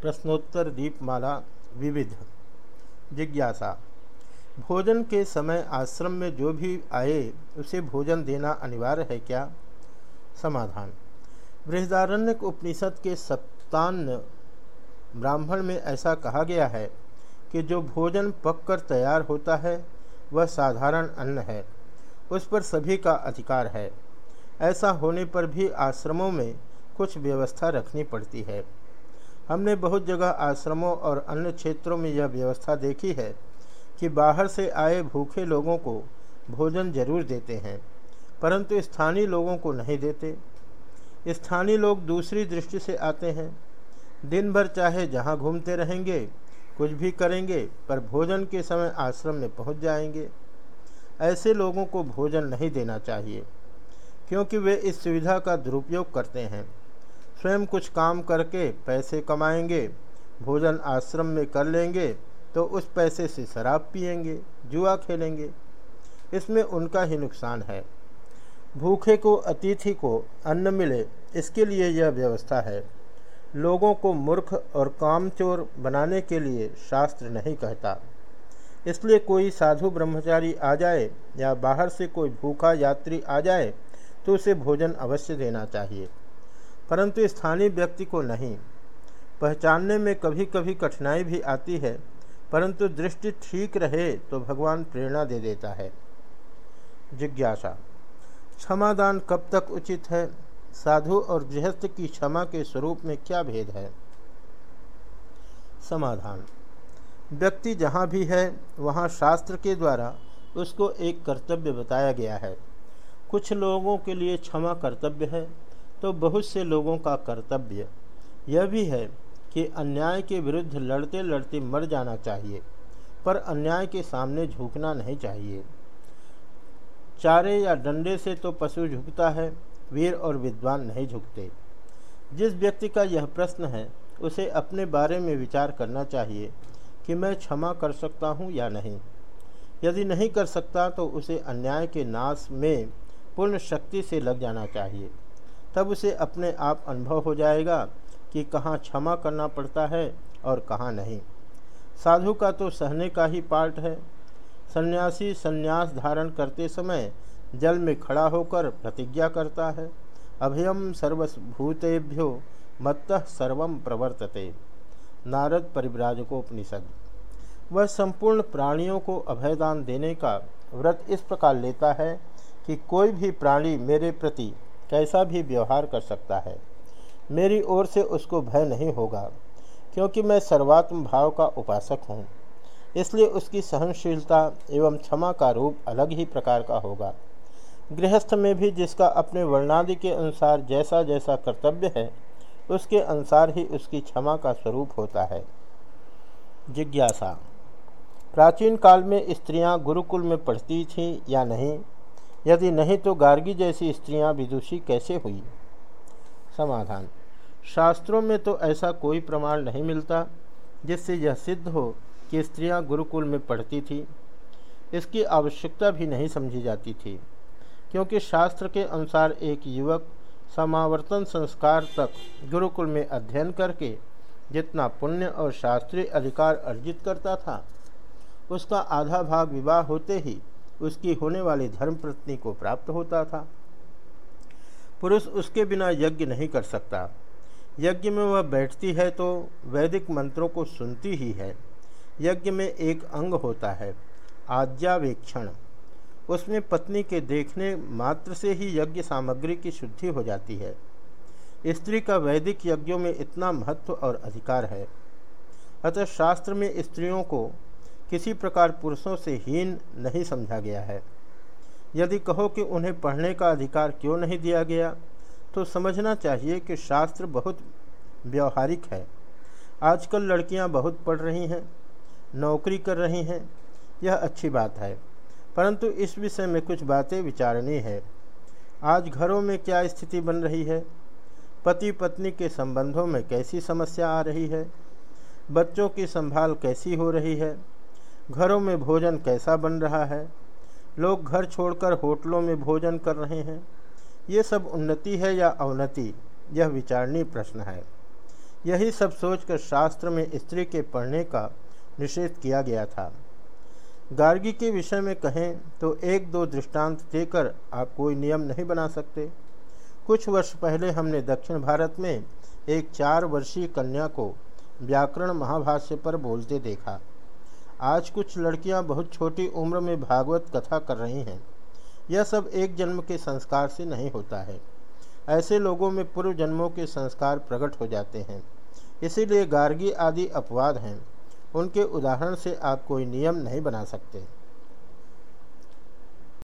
प्रश्नोत्तर दीपमाला, विविध। जिज्ञासा। भोजन के समय आश्रम में जो भी आए, उसे भोजन देना अनिवार्य है क्या? समाधान। बृहदारण्य उपनिषद के सप्तान्न ब्राह्मण में ऐसा कहा गया है कि जो भोजन पककर तैयार होता है, वह साधारण अन्न है। उस पर सभी का अधिकार है। ऐसा होने पर भी आश्रमों में कुछ व्यवस्था रखनी पड़ती है। हमने बहुत जगह आश्रमों और अन्य क्षेत्रों में यह व्यवस्था देखी है कि बाहर से आए भूखे लोगों को भोजन ज़रूर देते हैं, परंतु स्थानीय लोगों को नहीं देते। स्थानीय लोग दूसरी दृष्टि से आते हैं। दिन भर चाहे जहाँ घूमते रहेंगे, कुछ भी करेंगे, पर भोजन के समय आश्रम में पहुँच जाएँगे। ऐसे लोगों को भोजन नहीं देना चाहिए, क्योंकि वे इस सुविधा का दुरुपयोग करते हैं। स्वयं कुछ काम करके पैसे कमाएँगे, भोजन आश्रम में कर लेंगे तो उस पैसे से शराब पिएँगे, जुआ खेलेंगे। इसमें उनका ही नुकसान है। भूखे को, अतिथि को अन्न मिले, इसके लिए यह व्यवस्था है। लोगों को मूर्ख और कामचोर बनाने के लिए शास्त्र नहीं कहता। इसलिए कोई साधु ब्रह्मचारी आ जाए या बाहर से कोई भूखा यात्री आ जाए तो उसे भोजन अवश्य देना चाहिए। परंतु स्थानीय व्यक्ति को नहीं। पहचानने में कभी कभी कठिनाई भी आती है, परंतु दृष्टि ठीक रहे तो भगवान प्रेरणा दे देता है। जिज्ञासा। क्षमादान कब तक उचित है? साधु और गृहस्थ की क्षमा के स्वरूप में क्या भेद है? समाधान। व्यक्ति जहाँ भी है, वहाँ शास्त्र के द्वारा उसको एक कर्तव्य बताया गया है। कुछ लोगों के लिए क्षमा कर्तव्य है तो बहुत से लोगों का कर्तव्य यह भी है कि अन्याय के विरुद्ध लड़ते लड़ते मर जाना चाहिए, पर अन्याय के सामने झुकना नहीं चाहिए। चारे या डंडे से तो पशु झुकता है, वीर और विद्वान नहीं झुकते। जिस व्यक्ति का यह प्रश्न है, उसे अपने बारे में विचार करना चाहिए कि मैं क्षमा कर सकता हूँ या नहीं। यदि नहीं कर सकता तो उसे अन्याय के नाश में पूर्ण शक्ति से लग जाना चाहिए। तब उसे अपने आप अनुभव हो जाएगा कि कहाँ क्षमा करना पड़ता है और कहाँ नहीं। साधु का तो सहने का ही पार्ट है। सन्यासी संन्यास धारण करते समय जल में खड़ा होकर प्रतिज्ञा करता है। अभयम सर्वभूतेभ्यो मत्त सर्व प्रवर्तते। नारद परिव्राजकोपनिषद। वह संपूर्ण प्राणियों को अभयदान देने का व्रत इस प्रकार लेता है कि कोई भी प्राणी मेरे प्रति कैसा भी व्यवहार कर सकता है। मेरी ओर से उसको भय नहीं होगा, क्योंकि मैं सर्वात्म भाव का उपासक हूँ। इसलिए उसकी सहनशीलता एवं क्षमा का रूप अलग ही प्रकार का होगा। गृहस्थ में भी जिसका अपने वर्णादि के अनुसार जैसा जैसा कर्तव्य है, उसके अनुसार ही उसकी क्षमा का स्वरूप होता है। जिज्ञासा। प्राचीन काल में स्त्रियाँ गुरुकुल में पढ़ती थीं या नहीं? यदि नहीं तो गार्गी जैसी स्त्रियाँ विदुषी कैसे हुई? समाधान। शास्त्रों में तो ऐसा कोई प्रमाण नहीं मिलता जिससे यह सिद्ध हो कि स्त्रियाँ गुरुकुल में पढ़ती थी। इसकी आवश्यकता भी नहीं समझी जाती थी, क्योंकि शास्त्र के अनुसार एक युवक समावर्तन संस्कार तक गुरुकुल में अध्ययन करके जितना पुण्य और शास्त्रीय अधिकार अर्जित करता था, उसका आधा भाग विवाह होते ही उसकी होने वाली धर्मपत्नी को प्राप्त होता था। पुरुष उसके बिना यज्ञ नहीं कर सकता। यज्ञ में वह बैठती है तो वैदिक मंत्रों को सुनती ही है। यज्ञ में एक अंग होता है, आज्ञावेक्षण। उसमें पत्नी के देखने मात्र से ही यज्ञ सामग्री की शुद्धि हो जाती है। स्त्री का वैदिक यज्ञों में इतना महत्व और अधिकार है। अतः शास्त्र में स्त्रियों को किसी प्रकार पुरुषों से हीन नहीं समझा गया है। यदि कहो कि उन्हें पढ़ने का अधिकार क्यों नहीं दिया गया तो समझना चाहिए कि शास्त्र बहुत व्यवहारिक है। आजकल लड़कियाँ बहुत पढ़ रही हैं, नौकरी कर रही हैं, यह अच्छी बात है, परंतु इस विषय में कुछ बातें विचारनी है। आज घरों में क्या स्थिति बन रही है? पति पत्नी के संबंधों में कैसी समस्या आ रही है? बच्चों की संभाल कैसी हो रही है? घरों में भोजन कैसा बन रहा है? लोग घर छोड़कर होटलों में भोजन कर रहे हैं। ये सब उन्नति है या अवनति? यह विचारणीय प्रश्न है। यही सब सोचकर शास्त्र में स्त्री के पढ़ने का निषेध किया गया था। गार्गी के विषय में कहें तो एक दो दृष्टांत देकर आप कोई नियम नहीं बना सकते। कुछ वर्ष पहले हमने दक्षिण भारत में एक चार वर्षीय कन्या को व्याकरण महाभाष्य पर बोलते देखा। आज कुछ लड़कियाँ बहुत छोटी उम्र में भागवत कथा कर रही हैं। यह सब एक जन्म के संस्कार से नहीं होता है। ऐसे लोगों में पूर्व जन्मों के संस्कार प्रकट हो जाते हैं। इसीलिए गार्गी आदि अपवाद हैं। उनके उदाहरण से आप कोई नियम नहीं बना सकते।